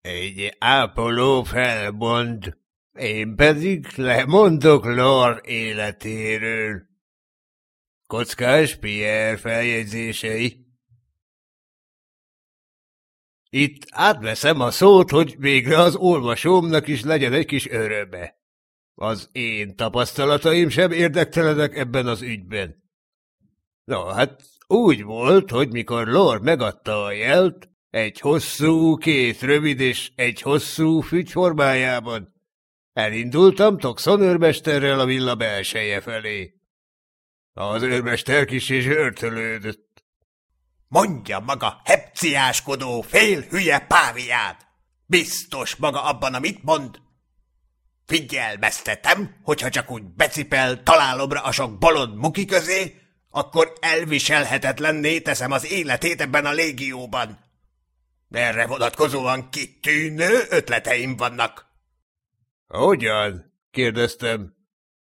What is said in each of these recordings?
Egy ápoló felmond, én pedig lemondok Lor életéről. Kockás Pierre feljegyzései. Itt átveszem a szót, hogy végre az olvasómnak is legyen egy kis öröme. Az én tapasztalataim sem érdektelenek ebben az ügyben. Na, hát úgy volt, hogy mikor Lor megadta a jelt, egy hosszú, két rövid és egy hosszú fügy formájában, elindultam Toxon őrmesterrel a villa belseje felé. Az őrmester kis és örtölődött. Mondja maga, hepciáskodó, fél hülye páviát! Biztos maga abban, amit mond? Figyelmeztetem, hogyha csak úgy becipel találomra a sok bolond muki közé, akkor elviselhetetlenné teszem az életét ebben a légióban. Erre vonatkozóan kitűnő ötleteim vannak. Hogyan? kérdeztem.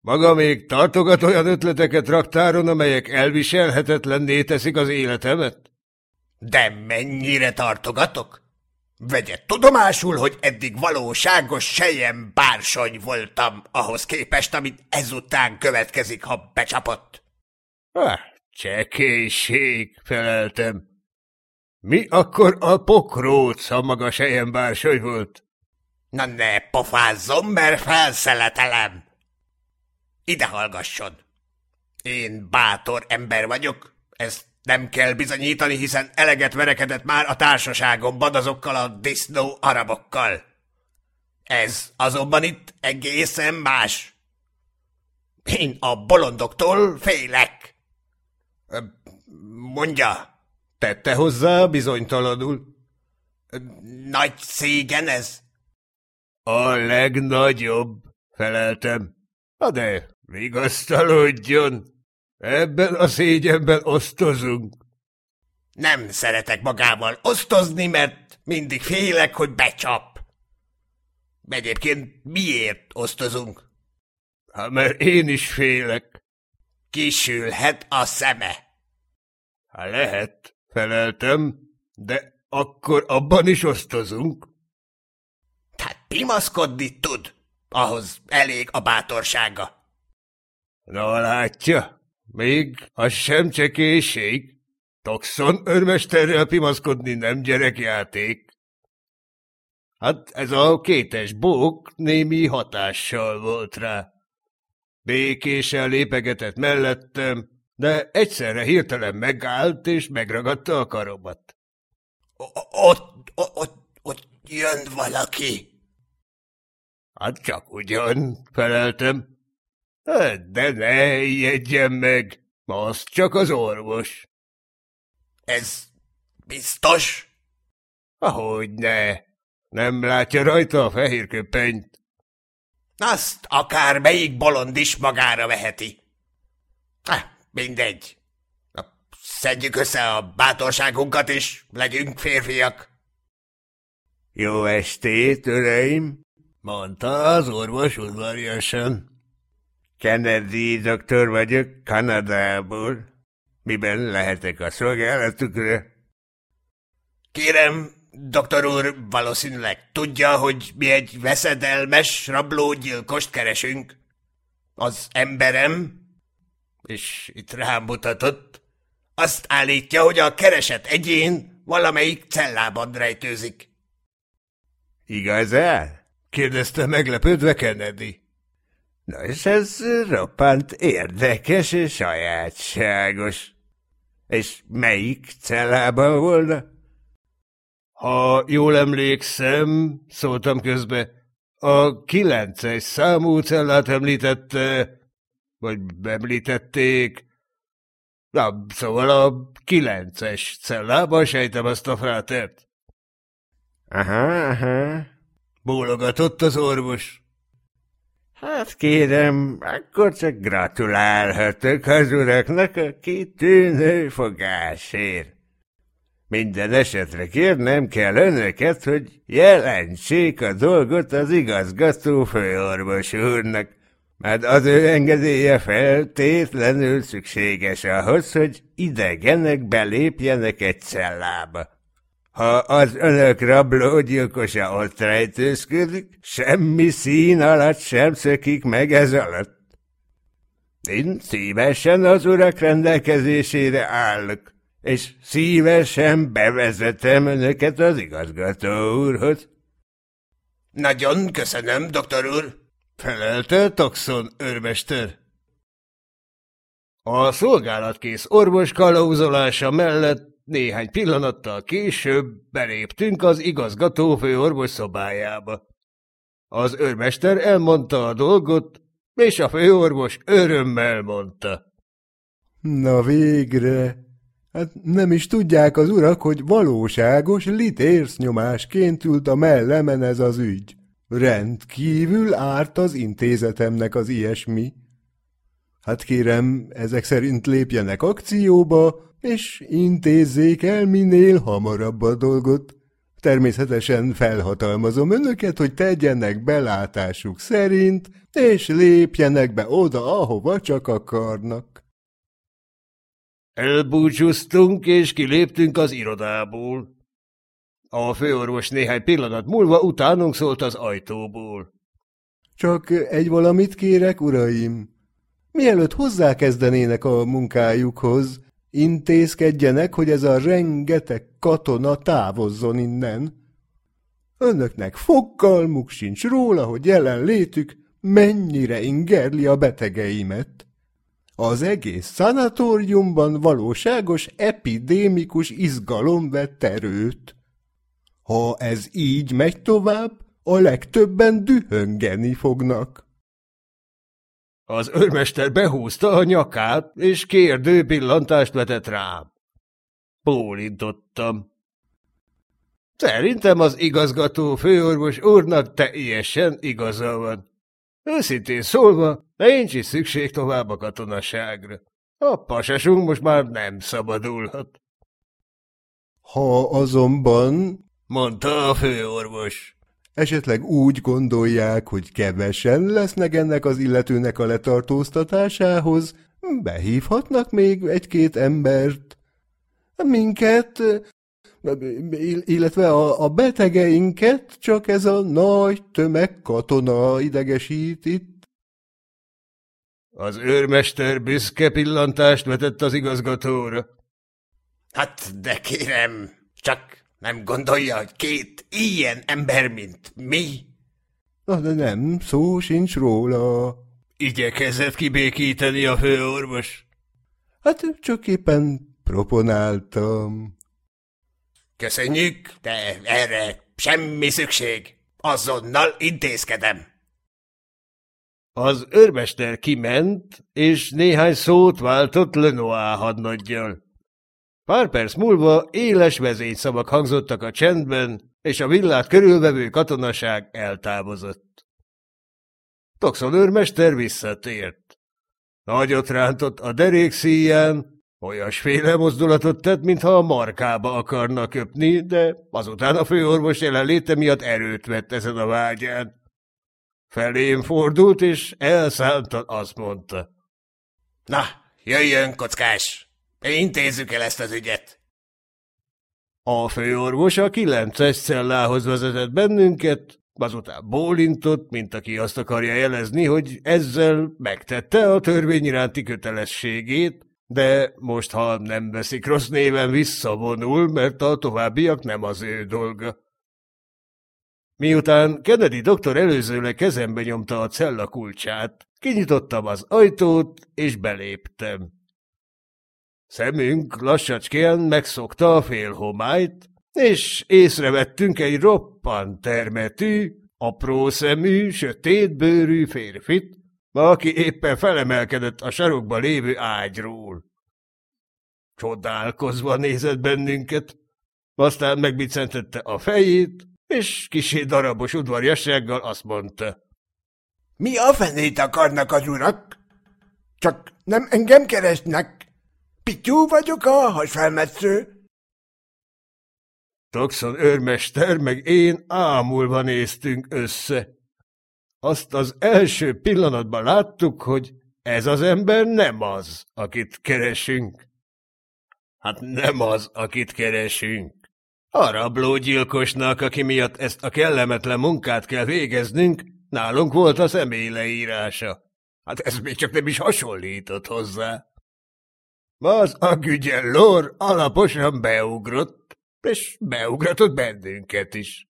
Maga még tartogat olyan ötleteket raktáron, amelyek elviselhetetlenné teszik az életemet? De mennyire tartogatok? Vegye tudomásul, hogy eddig valóságos sejem bársony voltam, ahhoz képest, amit ezután következik, ha becsapott. Ah, csekélység, feleltem. Mi akkor a pokróc, ha maga sejem bársony volt? Na ne pofázzom, mert felszeletelem. Ide hallgasson. Én bátor ember vagyok, ezt nem kell bizonyítani, hiszen eleget verekedett már a társaságomban azokkal a disznó arabokkal. Ez azonban itt egészen más. Én a bolondoktól félek. Mondja, tette hozzá bizonytalanul. Nagy szégyen ez? A legnagyobb, feleltem. Ha de, vigasztalodjon, ebben a szégyenben osztozunk. Nem szeretek magával osztozni, mert mindig félek, hogy becsap. Egyébként miért osztozunk? Ha mert én is félek. Kisülhet a szeme. Ha lehet, feleltem, de akkor abban is osztozunk. Tehát pimaszkodni tud, ahhoz elég a bátorsága. Na látja, még az sem csekélység. Toxon örmesterrel pimaszkodni nem gyerekjáték. Hát ez a kétes bók némi hatással volt rá. Békésen lépegetett mellettem, de egyszerre hirtelen megállt és megragadta a karomat. Ott, ott, ott jön valaki. Hát csak ugyan, feleltem. Hát, de ne jegyen meg, az csak az orvos. Ez biztos? Ahogy ne. Nem látja rajta a fehér köpenyt. Azt akár melyik bolond is magára veheti. Ah, mindegy. Na, szedjük össze a bátorságunkat, és legyünk férfiak. Jó estét, öreim! mondta az orvos udvariasan. Kennedy doktor vagyok Kanadából. Miben lehetek a szolgálatukra? Kérem, doktor úr, valószínűleg tudja, hogy mi egy veszedelmes rablógyilkost keresünk. Az emberem, és itt rám mutatott, azt állítja, hogy a keresett egyén valamelyik cellában rejtőzik. Igazán? kérdezte meglepődve Kennedy. Na és ez roppant érdekes és sajátságos. És melyik cellában volna? Ha jól emlékszem, szóltam közbe, a kilences számú cellát említette, vagy említették. Na, szóval a kilences cellában sejtem azt a frátert. Aha, aha, bólogatott az orvos. Hát kérem, akkor csak gratulálhatok az uraknak a kitűnő fogásért. Minden esetre kérnem kell önöket, hogy jelentsék a dolgot az igazgató főorvos úrnak, mert az ő engedélye feltétlenül szükséges ahhoz, hogy idegenek belépjenek egy cellába. Ha az önök rablógyilkosa ott rejtőzködik, semmi szín alatt sem szökik meg ez alatt. Én szívesen az urak rendelkezésére állok, és szívesen bevezetem önöket az igazgató úrhoz. Nagyon köszönöm, doktor úr, felelte Toxon őrmester. A szolgálatkész orvos kalauzolása mellett néhány pillanattal később beléptünk az igazgató főorvos szobájába. Az őrmester elmondta a dolgot, és a főorvos örömmel mondta. Na végre! Hát nem is tudják az urak, hogy valóságos litérsznyomásként ült a mellemen ez az ügy. Rendkívül árt az intézetemnek az ilyesmi. Hát kérem, ezek szerint lépjenek akcióba, és intézzék el minél hamarabb a dolgot. Természetesen felhatalmazom önöket, hogy tegyenek belátásuk szerint, és lépjenek be oda, ahova csak akarnak. Elbúcsúztunk, és kiléptünk az irodából. A főorvos néhány pillanat múlva utánunk szólt az ajtóból. Csak egy valamit kérek, uraim. Mielőtt hozzákezdenének a munkájukhoz, intézkedjenek, hogy ez a rengeteg katona távozzon innen. Önöknek fogalmuk sincs róla, hogy jelenlétük mennyire ingerli a betegeimet. Az egész szanatóriumban valóságos epidémikus izgalom vett erőt. Ha ez így megy tovább, a legtöbben dühöngeni fognak. Az őrmester behúzta a nyakát, és kérdő pillantást vetett rám. Bólintottam. Szerintem az igazgató főorvos úrnak teljesen igaza van. Őszintén szólva, nincs is szükség tovább a katonaságra. A pasasunk most már nem szabadulhat. Ha azonban, mondta a főorvos, esetleg úgy gondolják, hogy kevesen lesznek ennek az illetőnek a letartóztatásához, behívhatnak még egy-két embert. Minket, illetve a, a betegeinket csak ez a nagy tömeg katona idegesít itt. Az őrmester büszke pillantást vetett az igazgatóra. Hát, de kérem, csak nem gondolja, hogy két ilyen ember, mint mi? Na, de nem, szó sincs róla. Igyekezett kibékíteni a főorvos. Hát csak éppen proponáltam. Köszönjük, de erre semmi szükség. Azonnal intézkedem. Az őrmester kiment, és néhány szót váltott Lenoir hadnaggyal. Pár perc múlva éles vezényszavak hangzottak a csendben, és a villát körülvevő katonaság eltávozott. Toxon őrmester visszatért. Nagyot rántott a derék szíján, Olyasféle mozdulatot tett, mintha a markába akarna köpni, de azután a főorvos jelenléte miatt erőt vett ezen a vágyán. Felém fordult, és elszántan azt mondta. Na, jöjjön, kockás! Intézzük el ezt az ügyet! A főorvos a kilences cellához vezetett bennünket, azután bólintott, mint aki azt akarja jelezni, hogy ezzel megtette a törvény iránti kötelességét, de most, ha nem veszik rossz néven, visszavonul, mert a továbbiak nem az ő dolga. Miután Kennedy doktor előzőleg kezembe nyomta a cella kulcsát, kinyitottam az ajtót, és beléptem. Szemünk lassacskén megszokta a félhomályt, és észrevettünk egy roppant termetű, apró szemű, sötétbőrű férfit, aki éppen felemelkedett a sarokba lévő ágyról. Csodálkozva nézett bennünket, aztán megbicentette a fejét, és kisé darabos udvarjassággal azt mondta. Mi a fenét akarnak az urak? Csak nem engem keresnek. Pityú vagyok a hasfelmetsző. Toxon őrmester meg én ámulva néztünk össze. Azt az első pillanatban láttuk, hogy ez az ember nem az, akit keresünk. Hát nem az, akit keresünk. A rablógyilkosnak, aki miatt ezt a kellemetlen munkát kell végeznünk, nálunk volt a személy leírása. Hát ez még csak nem is hasonlított hozzá. Az a gügyellor alaposan beugrott, és beugratott bennünket is.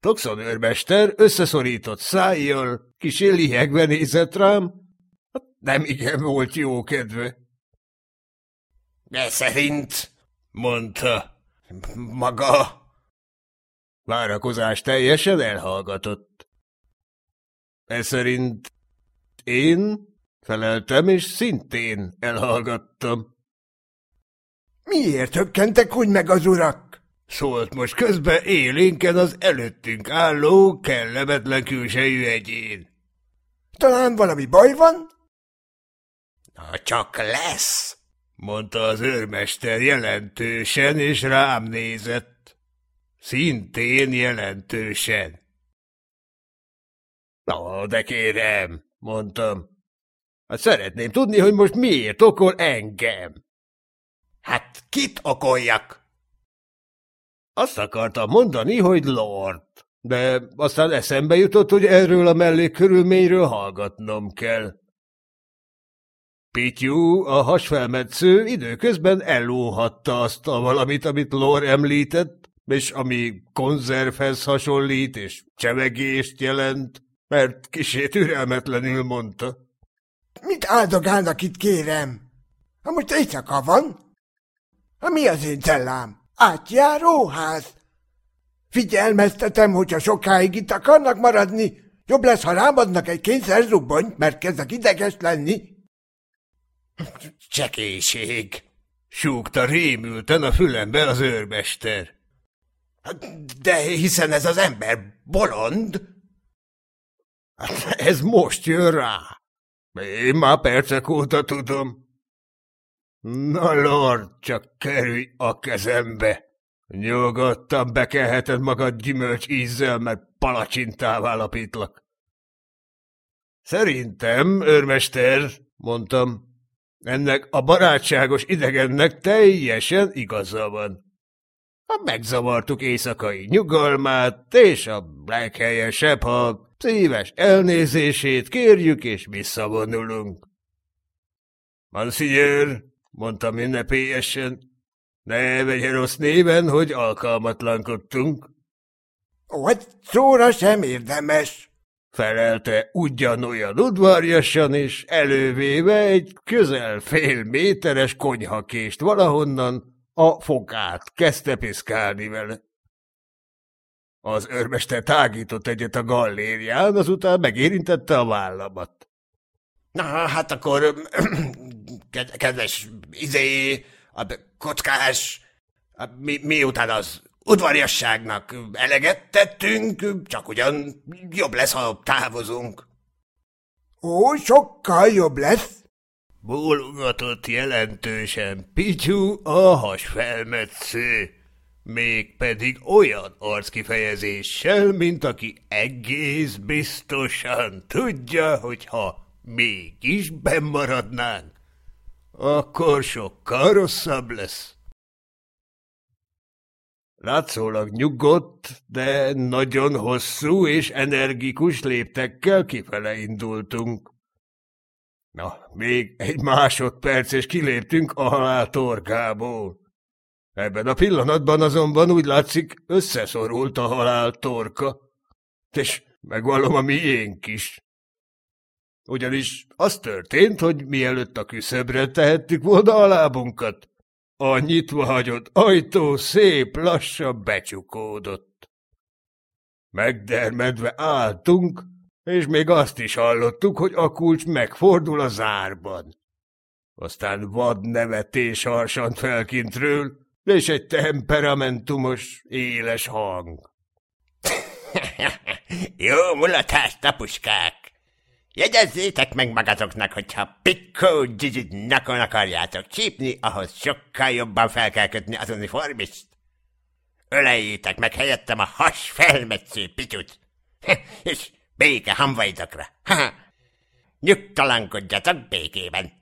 Toxon őrmester összeszorított szájjal, kis lihegve nézett rám, hát nem igen volt jó kedve. De szerint, mondta, maga... Várakozás teljesen elhallgatott. Ez szerint én feleltem, és szintén elhallgattam. Miért hökkentek úgy meg az urak? Szólt most közben élénken az előttünk álló, kellemetlen külsejű egyén. Talán valami baj van? Na, csak lesz, mondta az őrmester jelentősen, és rám nézett. Szintén jelentősen. Na, de kérem, mondtam. Hát szeretném tudni, hogy most miért okol engem. Hát kit okoljak? Azt akartam mondani, hogy Lord, de aztán eszembe jutott, hogy erről a mellékkörülményről hallgatnom kell. Pityú, a hasfelmetsző időközben ellóhatta azt a valamit, amit Lor említett, és ami konzervhez hasonlít, és csevegést jelent, mert kisé türelmetlenül mondta. Mit áldogálnak itt, kérem? Ha most éjszaka van? Ha mi az én cellám? Átjáróház? Figyelmeztetem, hogyha sokáig itt akarnak maradni, jobb lesz, ha rámadnak egy kényszerzubbonyt, mert kezdek ideges lenni. Csekéség, súgta rémülten a fülembe az őrmester. De hiszen ez az ember bolond. Hát ez most jön rá. Én már percek óta tudom. Na, Lord, csak kerülj a kezembe. Nyugodtan bekelheted magad gyümölcs ízzel, mert palacsintává alapítlak. Szerintem, őrmester, mondtam, ennek a barátságos idegennek teljesen igaza van. Ha megzavartuk éjszakai nyugalmát, és a leghelyesebb, ha Szíves elnézését kérjük, és visszavonulunk. Monsignor, mondtam ünnepélyesen, ne vegye rossz néven, hogy alkalmatlankodtunk. Hogy szóra sem érdemes, felelte ugyanolyan udvarjasan, és elővéve egy közel fél méteres konyhakést valahonnan a fokát kezdte piszkálni vele. Az őrmester tágított egyet a gallérián, azután megérintette a vállamat. Na, hát akkor, kedves izé, a kockás, mi, miután az udvariasságnak eleget tettünk, csak ugyan jobb lesz, ha távozunk. Ó, sokkal jobb lesz. Bólogatott jelentősen Pityú a hasfelmetsző mégpedig olyan arckifejezéssel, mint aki egész biztosan tudja, hogy ha mégis bemaradnánk, akkor sokkal rosszabb lesz. Látszólag nyugodt, de nagyon hosszú és energikus léptekkel kifele indultunk. Na, még egy másodperc, és kiléptünk a halál torkából. Ebben a pillanatban azonban úgy látszik, összeszorult a halál torka, és megvallom a miénk is. Ugyanis az történt, hogy mielőtt a küszöbre tehettük volna a lábunkat, a nyitva hagyott ajtó szép lassan becsukódott. Megdermedve álltunk, és még azt is hallottuk, hogy a kulcs megfordul a zárban. Aztán vad nevetés harsant felkintről, és egy temperamentumos, éles hang. Jó mulatás, tapuskák! Jegyezzétek meg magatoknak, hogyha Pikkó Gizit nakon akarjátok csípni, ahhoz sokkal jobban fel kell kötni az uniformist. Öleljétek meg helyettem a has felmetsző pityut, és béke hamvaidokra. Nyugtalankodjatok békében.